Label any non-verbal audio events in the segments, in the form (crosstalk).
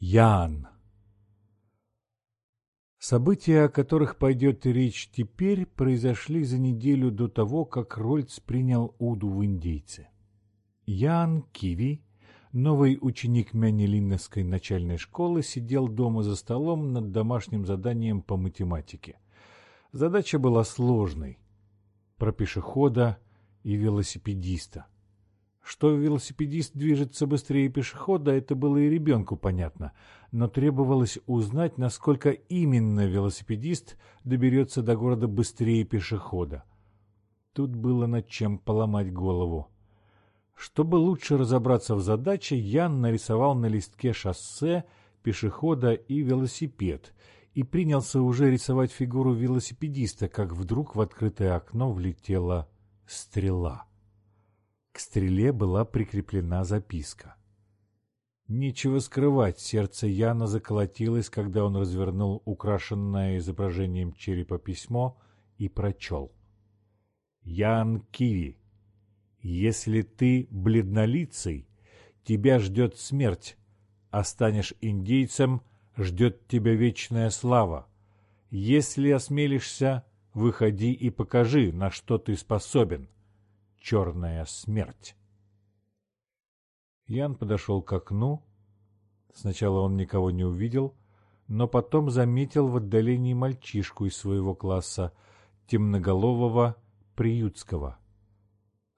Ян. События, о которых пойдет речь теперь, произошли за неделю до того, как Рольц принял Уду в индейце. Ян Киви, новый ученик Мянилинновской начальной школы, сидел дома за столом над домашним заданием по математике. Задача была сложной. Про пешехода и велосипедиста. Что велосипедист движется быстрее пешехода, это было и ребенку понятно, но требовалось узнать, насколько именно велосипедист доберется до города быстрее пешехода. Тут было над чем поломать голову. Чтобы лучше разобраться в задаче, Ян нарисовал на листке шоссе, пешехода и велосипед и принялся уже рисовать фигуру велосипедиста, как вдруг в открытое окно влетела стрела. К стреле была прикреплена записка. Нечего скрывать, сердце Яна заколотилось, когда он развернул украшенное изображением черепа письмо и прочел. «Ян Киви, если ты бледнолицый, тебя ждет смерть, а станешь индейцем, ждет тебя вечная слава. Если осмелишься, выходи и покажи, на что ты способен черная смерть. Ян подошел к окну. Сначала он никого не увидел, но потом заметил в отдалении мальчишку из своего класса, темноголового приютского.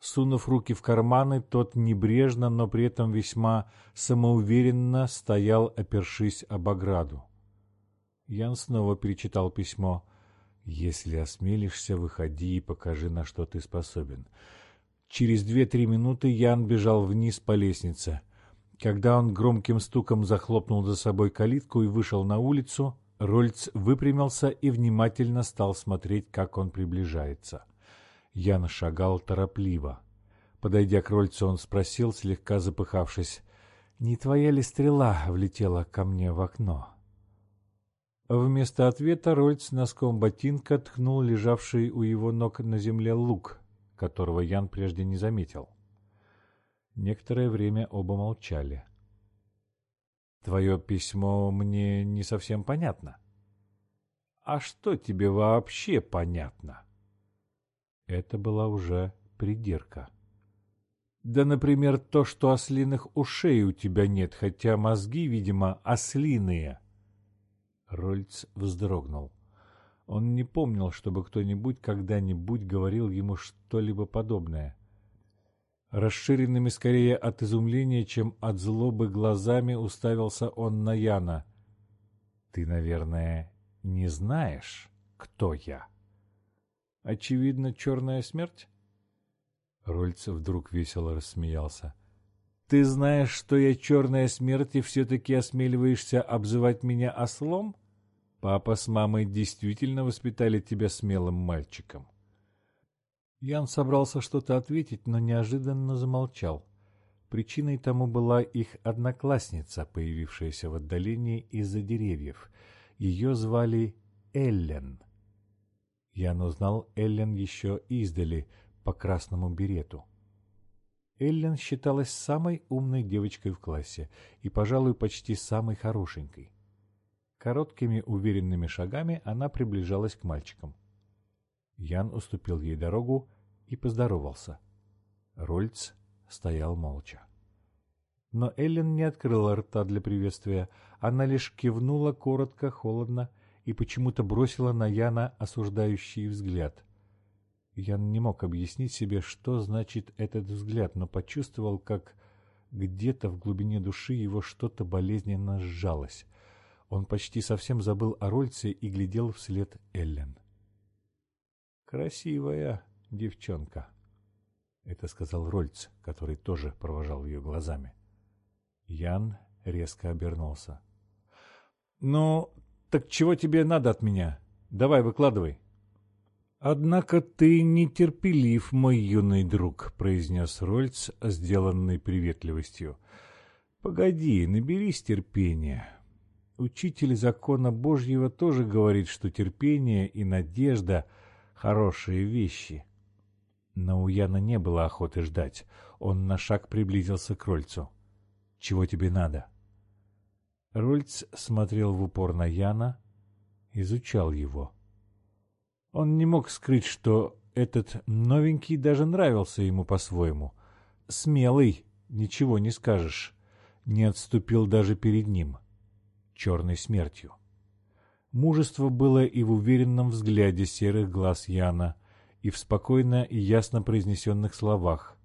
Сунув руки в карманы, тот небрежно, но при этом весьма самоуверенно стоял, опершись об ограду. Ян снова перечитал письмо. «Если осмелишься, выходи и покажи, на что ты способен. Через две-три минуты Ян бежал вниз по лестнице. Когда он громким стуком захлопнул за собой калитку и вышел на улицу, Рольц выпрямился и внимательно стал смотреть, как он приближается. Ян шагал торопливо. Подойдя к Рольцу, он спросил, слегка запыхавшись, «Не твоя ли стрела влетела ко мне в окно?» Вместо ответа Рольц носком ботинка ткнул лежавший у его ног на земле лук, которого Ян прежде не заметил. Некоторое время оба молчали. «Твое письмо мне не совсем понятно». «А что тебе вообще понятно?» Это была уже придирка. «Да, например, то, что ослиных ушей у тебя нет, хотя мозги, видимо, ослиные». Рольц вздрогнул. Он не помнил, чтобы кто-нибудь когда-нибудь говорил ему что-либо подобное. Расширенными скорее от изумления, чем от злобы глазами уставился он на Яна. «Ты, наверное, не знаешь, кто я?» «Очевидно, черная смерть?» Рольцев вдруг весело рассмеялся. «Ты знаешь, что я черная смерть, и все-таки осмеливаешься обзывать меня ослом?» Папа с мамой действительно воспитали тебя смелым мальчиком. Ян собрался что-то ответить, но неожиданно замолчал. Причиной тому была их одноклассница, появившаяся в отдалении из-за деревьев. Ее звали Эллен. Ян узнал Эллен еще издали, по красному берету. Эллен считалась самой умной девочкой в классе и, пожалуй, почти самой хорошенькой. Короткими уверенными шагами она приближалась к мальчикам. Ян уступил ей дорогу и поздоровался. Рольц стоял молча. Но Эллен не открыла рта для приветствия, она лишь кивнула коротко, холодно и почему-то бросила на Яна осуждающий взгляд. Ян не мог объяснить себе, что значит этот взгляд, но почувствовал, как где-то в глубине души его что-то болезненно сжалось — он почти совсем забыл о Рольце и глядел вслед Эллен. «Красивая девчонка», — это сказал Рольц, который тоже провожал ее глазами. Ян резко обернулся. «Ну, так чего тебе надо от меня? Давай, выкладывай». «Однако ты нетерпелив, мой юный друг», — произнес Рольц, сделанный приветливостью. «Погоди, наберись терпения. Учитель закона Божьего тоже говорит, что терпение и надежда – хорошие вещи. Но у Яна не было охоты ждать. Он на шаг приблизился к Рольцу. «Чего тебе надо?» Рольц смотрел в упор на Яна, изучал его. Он не мог скрыть, что этот новенький даже нравился ему по-своему. Смелый, ничего не скажешь. Не отступил даже перед ним. Черной смертью. Мужество было и в уверенном взгляде серых глаз Яна, и в спокойно и ясно произнесенных словах.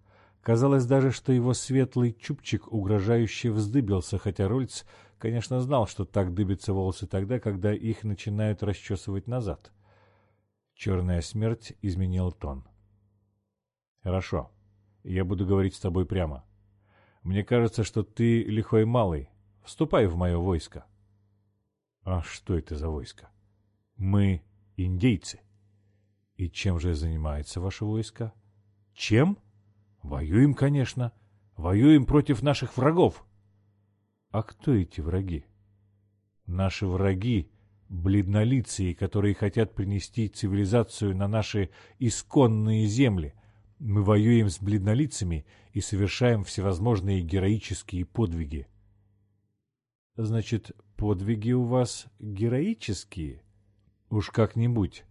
Казалось даже, что его светлый чубчик угрожающе вздыбился, хотя Рольц, конечно, знал, что так дыбятся волосы тогда, когда их начинают расчесывать назад. Черная смерть изменил тон. «Хорошо, я буду говорить с тобой прямо. Мне кажется, что ты лихой малый. Вступай в мое войско». А что это за войско? Мы индейцы. И чем же занимается ваше войско? Чем? Воюем, конечно. Воюем против наших врагов. А кто эти враги? Наши враги — бледнолицые, которые хотят принести цивилизацию на наши исконные земли. Мы воюем с бледнолицами и совершаем всевозможные героические подвиги. Значит, подвиги у вас героические? Уж как-нибудь.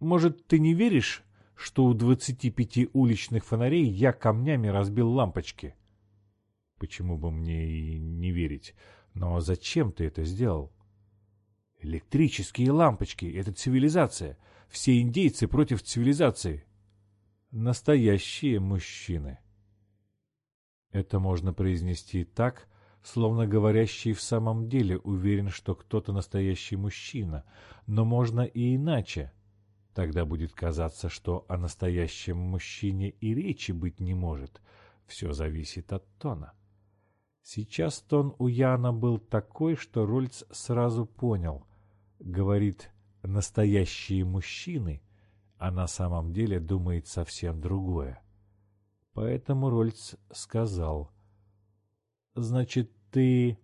Может, ты не веришь, что у двадцати пяти уличных фонарей я камнями разбил лампочки? Почему бы мне и не верить? Но зачем ты это сделал? Электрические лампочки — это цивилизация. Все индейцы против цивилизации. Настоящие мужчины. Это можно произнести так, словно говорящий в самом деле уверен, что кто-то настоящий мужчина, но можно и иначе. Тогда будет казаться, что о настоящем мужчине и речи быть не может. Все зависит от тона. Сейчас тон у Яна был такой, что Рольц сразу понял. Говорит «настоящие мужчины», а на самом деле думает совсем другое. Поэтому Рольц сказал — Значит, ты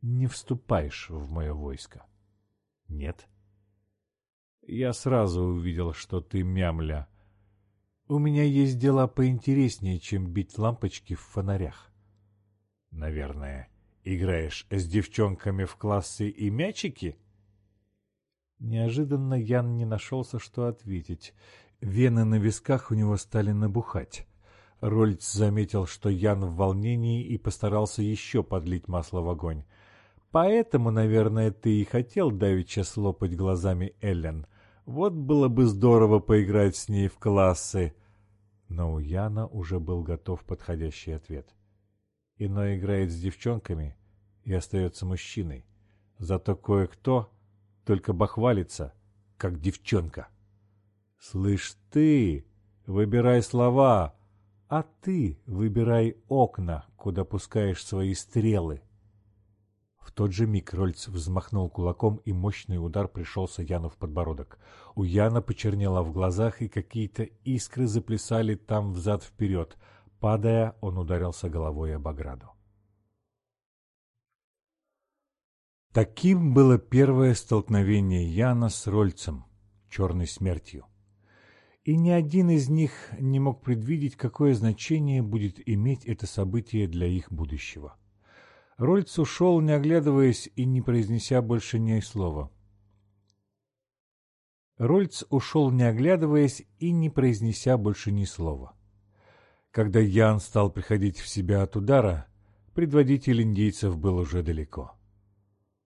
не вступаешь в мое войско? Нет. Я сразу увидел, что ты мямля. У меня есть дела поинтереснее, чем бить лампочки в фонарях. Наверное, играешь с девчонками в классы и мячики? Неожиданно Ян не нашелся, что ответить. Вены на висках у него стали набухать. Рольц заметил, что Ян в волнении и постарался еще подлить масло в огонь. «Поэтому, наверное, ты и хотел давеча слопать глазами Эллен. Вот было бы здорово поиграть с ней в классы». Но у Яна уже был готов подходящий ответ. Иной играет с девчонками и остается мужчиной. Зато кое-кто только бахвалится, как девчонка. «Слышь ты, выбирай слова!» А ты выбирай окна, куда пускаешь свои стрелы. В тот же миг Рольц взмахнул кулаком, и мощный удар пришелся Яну в подбородок. У Яна почернело в глазах, и какие-то искры заплясали там взад-вперед. Падая, он ударился головой об ограду. Таким было первое столкновение Яна с Рольцем, черной смертью и ни один из них не мог предвидеть, какое значение будет иметь это событие для их будущего. Рольц ушел, не оглядываясь и не произнеся больше ни слова. Рольц ушел, не оглядываясь и не произнеся больше ни слова. Когда Ян стал приходить в себя от удара, предводитель индейцев был уже далеко.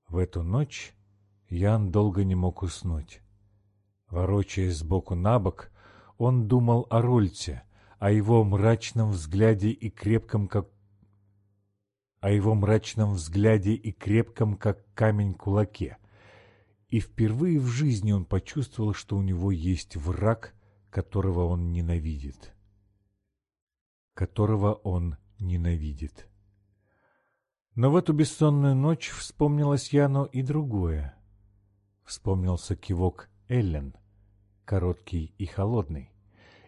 В эту ночь Ян долго не мог уснуть. Ворочаясь сбоку на бок, он думал о Рольте, о его мрачном взгляде и крепком, как о его мрачном взгляде и крепком, как камень, кулаке. И впервые в жизни он почувствовал, что у него есть враг, которого он ненавидит. Которого он ненавидит. Но в эту бессонную ночь вспомнилось Яну и другое. Вспомнился кивок Эллен — короткий и холодный,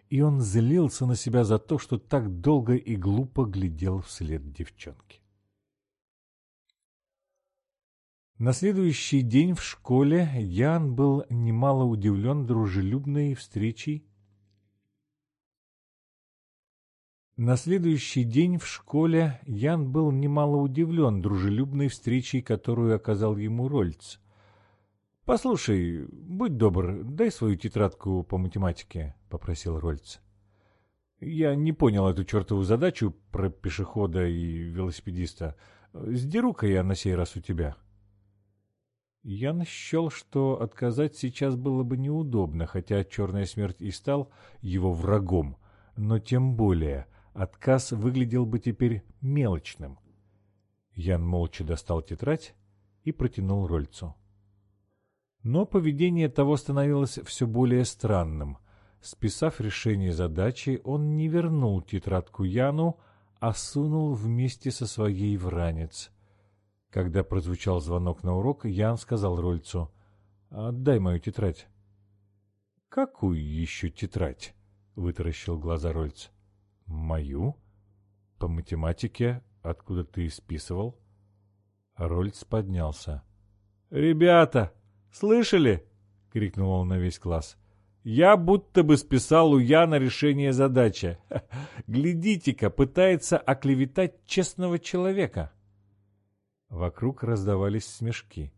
и он злился на себя за то, что так долго и глупо глядел вслед девчонке. На следующий день в школе Ян был немало удивлен дружелюбной встречей На следующий день в школе Ян был немало удивлен дружелюбной встречей, которую оказал ему Рольц. «Послушай, будь добр, дай свою тетрадку по математике», — попросил Рольц. «Я не понял эту чертову задачу про пешехода и велосипедиста. Сдеру-ка я на сей раз у тебя». Ян счел, что отказать сейчас было бы неудобно, хотя Черная Смерть и стал его врагом, но тем более — отказ выглядел бы теперь мелочным. Ян молча достал тетрадь и протянул Рольцу. Но поведение того становилось все более странным. Списав решение задачи, он не вернул тетрадку Яну, а сунул вместе со своей в ранец. Когда прозвучал звонок на урок, Ян сказал Рольцу, «Отдай мою тетрадь». «Какую еще тетрадь?» — вытаращил глаза Рольц. «Мою? По математике, откуда ты списывал?» Рольц поднялся. «Ребята, слышали?» — крикнул он на весь класс. «Я будто бы списал у Яна решение задачи. (laughs) Глядите-ка, пытается оклеветать честного человека». Вокруг раздавались смешки.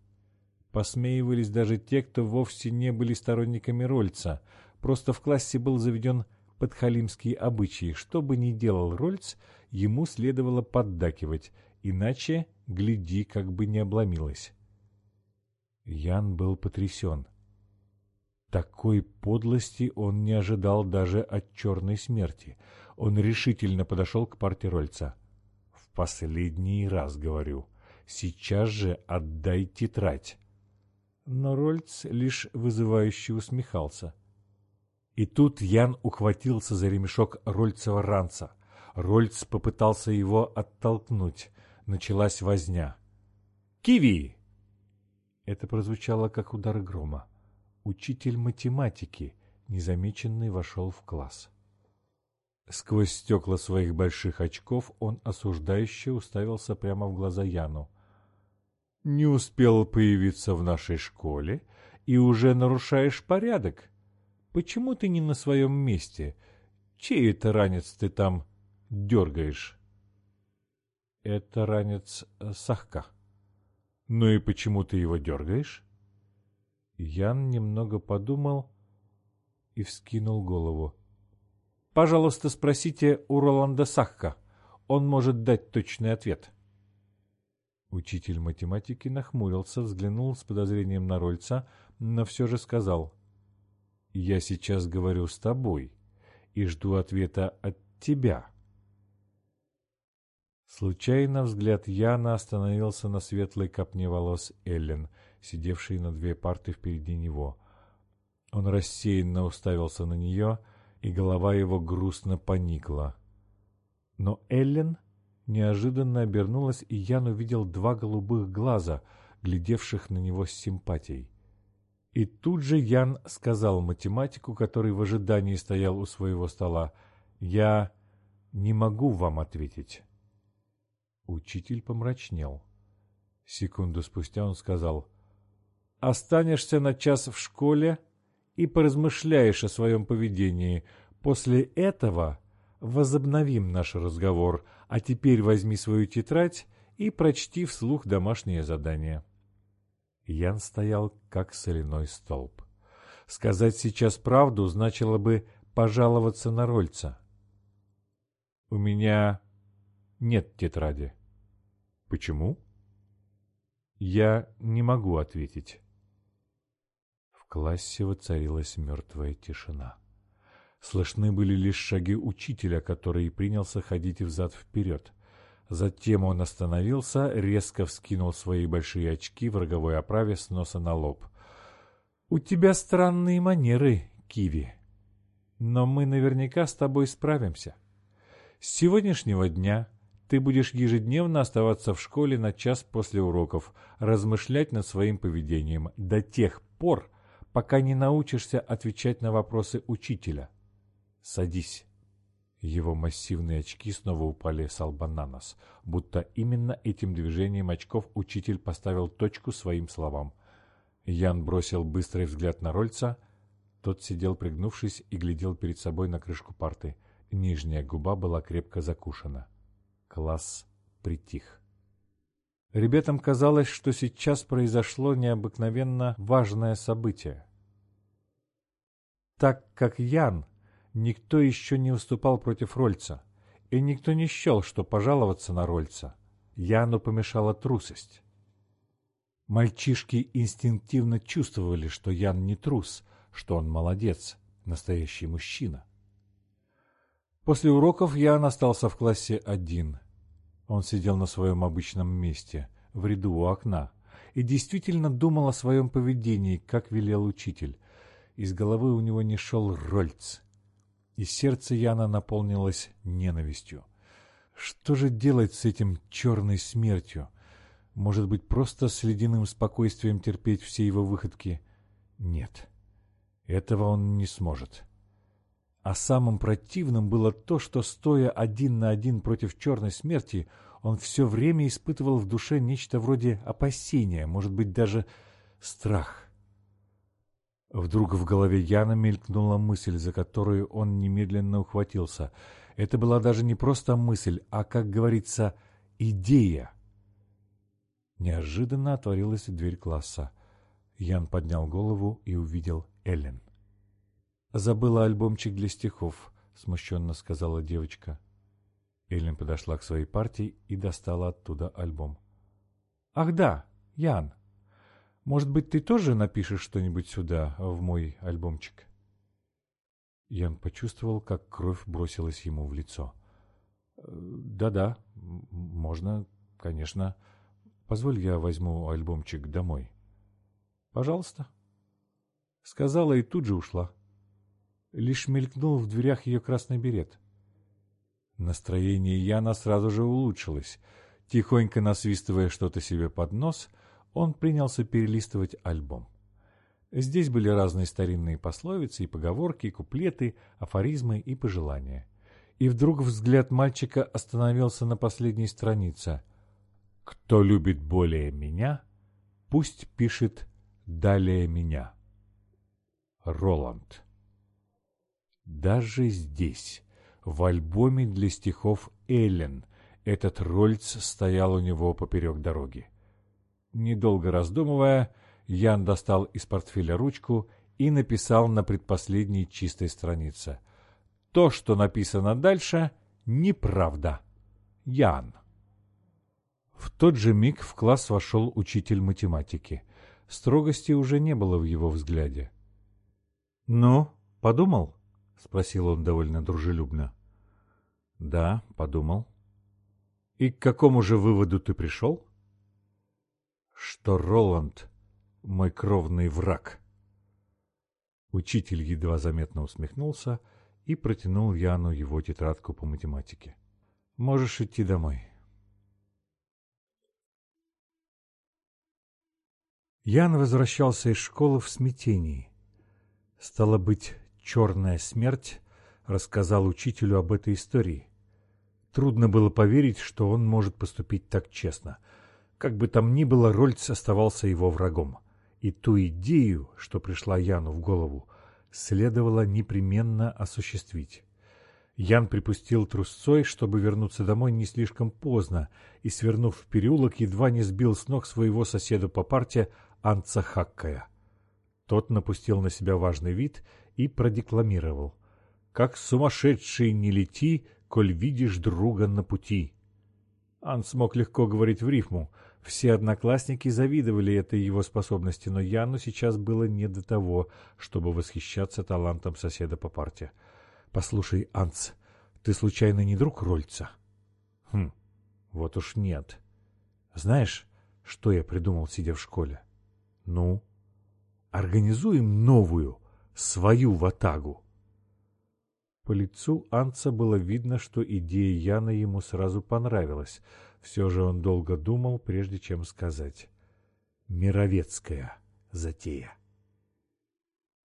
Посмеивались даже те, кто вовсе не были сторонниками Рольца. Просто в классе был заведен подхалимские обычаи. Что бы ни делал Рольц, ему следовало поддакивать, иначе, гляди, как бы не обломилось. Ян был потрясен. Такой подлости он не ожидал даже от черной смерти. Он решительно подошел к парте Рольца. «В последний раз говорю, сейчас же отдай тетрадь». Но Рольц лишь вызывающе усмехался. И тут Ян ухватился за ремешок Рольцева ранца. Рольц попытался его оттолкнуть. Началась возня. «Киви!» Это прозвучало, как удар грома. Учитель математики, незамеченный, вошел в класс. Сквозь стекла своих больших очков он осуждающе уставился прямо в глаза Яну. «Не успел появиться в нашей школе и уже нарушаешь порядок. Почему ты не на своем месте? Чей это ранец ты там дергаешь? Это ранец Сахка. Ну и почему ты его дергаешь? Ян немного подумал и вскинул голову. Пожалуйста, спросите у Роланда Сахка. Он может дать точный ответ. Учитель математики нахмурился, взглянул с подозрением на Рольца, но все же сказал — я сейчас говорю с тобой и жду ответа от тебя. Случайно взгляд Яна остановился на светлой копне волос Эллен, сидевшей на две парты впереди него. Он рассеянно уставился на нее, и голова его грустно поникла. Но Эллен неожиданно обернулась, и Ян увидел два голубых глаза, глядевших на него с симпатией. И тут же Ян сказал математику, который в ожидании стоял у своего стола, «Я не могу вам ответить». Учитель помрачнел. Секунду спустя он сказал, «Останешься на час в школе и поразмышляешь о своем поведении. После этого возобновим наш разговор, а теперь возьми свою тетрадь и прочти вслух домашнее задание». Ян стоял, как соляной столб. Сказать сейчас правду значило бы пожаловаться на Рольца. «У меня нет тетради». «Почему?» «Я не могу ответить». В классе воцарилась мертвая тишина. Слышны были лишь шаги учителя, который принялся ходить взад-вперед. Затем он остановился, резко вскинул свои большие очки в роговой оправе с носа на лоб. «У тебя странные манеры, Киви. Но мы наверняка с тобой справимся. С сегодняшнего дня ты будешь ежедневно оставаться в школе на час после уроков, размышлять над своим поведением до тех пор, пока не научишься отвечать на вопросы учителя. Садись». Его массивные очки снова упали с лба на нос, будто именно этим движением очков учитель поставил точку своим словам. Ян бросил быстрый взгляд на Рольца. Тот сидел пригнувшись и глядел перед собой на крышку парты. Нижняя губа была крепко закушена. Класс притих. Ребятам казалось, что сейчас произошло необыкновенно важное событие. Так как Ян, никто еще не выступал против Рольца, и никто не счел, что пожаловаться на Рольца. Яну помешала трусость. Мальчишки инстинктивно чувствовали, что Ян не трус, что он молодец, настоящий мужчина. После уроков Ян остался в классе один. Он сидел на своем обычном месте, в ряду у окна, и действительно думал о своем поведении, как велел учитель. Из головы у него не шел Рольц. И сердце Яна наполнилось ненавистью. Что же делать с этим черной смертью? Может быть, просто с ледяным спокойствием терпеть все его выходки? Нет, этого он не сможет. А самым противным было то, что, стоя один на один против черной смерти, он все время испытывал в душе нечто вроде опасения, может быть, даже страх. Вдруг в голове Яна мелькнула мысль, за которую он немедленно ухватился. Это была даже не просто мысль, а, как говорится, идея. Неожиданно отворилась дверь класса. Ян поднял голову и увидел Эллен. «Забыла альбомчик для стихов», — смущенно сказала девочка. Эллен подошла к своей партии и достала оттуда альбом. «Ах да, Ян, может быть, ты тоже напишешь что-нибудь сюда, в мой альбомчик?» Ян почувствовал, как кровь бросилась ему в лицо. «Да-да, можно, конечно. Позволь, я возьму альбомчик домой». «Пожалуйста». Сказала и тут же ушла. Лишь мелькнул в дверях ее красный берет. Настроение Яна сразу же улучшилось. Тихонько насвистывая что-то себе под нос, он принялся перелистывать альбом. Здесь были разные старинные пословицы и поговорки, и куплеты, афоризмы и пожелания. И вдруг взгляд мальчика остановился на последней странице. «Кто любит более меня, пусть пишет далее меня». Роланд. Даже здесь, в альбоме для стихов Эллен, этот Рольц стоял у него поперек дороги. Недолго раздумывая, Ян достал из портфеля ручку и написал на предпоследней чистой странице. То, что написано дальше, неправда. Ян. В тот же миг в класс вошел учитель математики. Строгости уже не было в его взгляде. «Ну, подумал?» — спросил он довольно дружелюбно. — Да, подумал. — И к какому же выводу ты пришел? — Что Роланд — мой кровный враг. Учитель едва заметно усмехнулся и протянул Яну его тетрадку по математике. — Можешь идти домой. Ян возвращался из школы в смятении. Стало быть, «Черная смерть» рассказал учителю об этой истории. Трудно было поверить, что он может поступить так честно. Как бы там ни было, Рольц оставался его врагом. И ту идею, что пришла Яну в голову, следовало непременно осуществить. Ян припустил трусцой, чтобы вернуться домой не слишком поздно, и, свернув в переулок, едва не сбил с ног своего соседа по парте Анца Хаккая. Тот напустил на себя важный вид и продекламировал. «Как сумасшедший не лети, коль видишь друга на пути». Ан смог легко говорить в рифму. Все одноклассники завидовали этой его способности, но Яну сейчас было не до того, чтобы восхищаться талантом соседа по парте. «Послушай, Анц, ты случайно не друг Рольца?» «Хм, вот уж нет. Знаешь, что я придумал, сидя в школе?» «Ну?» «Организуем новую, свою ватагу. По лицу Анца было видно, что идея Яна ему сразу понравилась. Все же он долго думал, прежде чем сказать. Мировецкая затея.